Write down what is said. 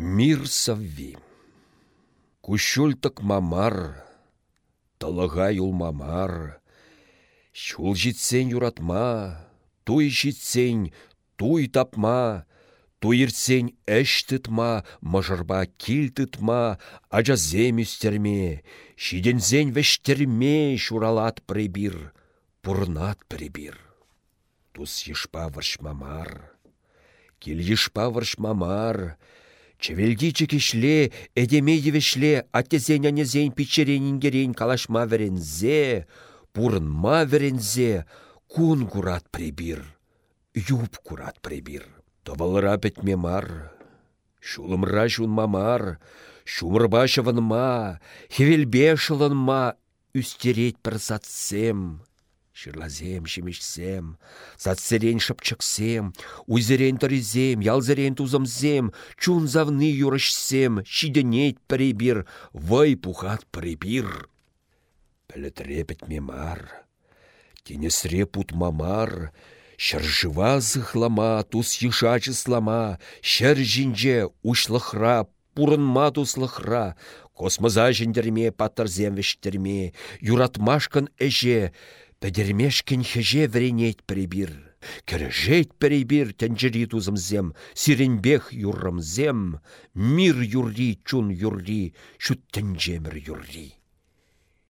Мир савви. Кущультық мамар, талыға мамар. Шул житсен юратма, туй житсен, туй тапма, туйырсен әш тытма, мыжырба кил тытма, ажа зем үстерме, вештерме шуралат прибир, пурнат прибир. Тус ешпа варш мамар, кил ешпа варш мамар, Чевелги чекешле, эдеме евешле, аттезен анезен пичеренингерен калашма верензе, пурынма верензе, кун курат прибир, юб курат прибир. Товалыра петме мар, шулымра мамар, шумырба шывынма, хевелбе шылынма, үстерет бір затсем. Шырлазем, шемешсем, затсерен шыпчықсем, уйзерен тұризем, ялзерен тузымзем, чун завны юрышсем, шиденет прибир, вай пухат прибир. Пәлітіре бітме мар, тенесре мамар, шыржыва зықлама, тус ешачы слама, шәр жинже ушлықра, пурынма туслықра, космыза жіндерме паттырзем вештерме, юратмашкан әже, Пәдермешкен хеже вренет прибир. Кіржет прибир тәнжірі тузымзем, сиренбех юррымзем, мир юрри чун юрри, шүттін жемір юрри.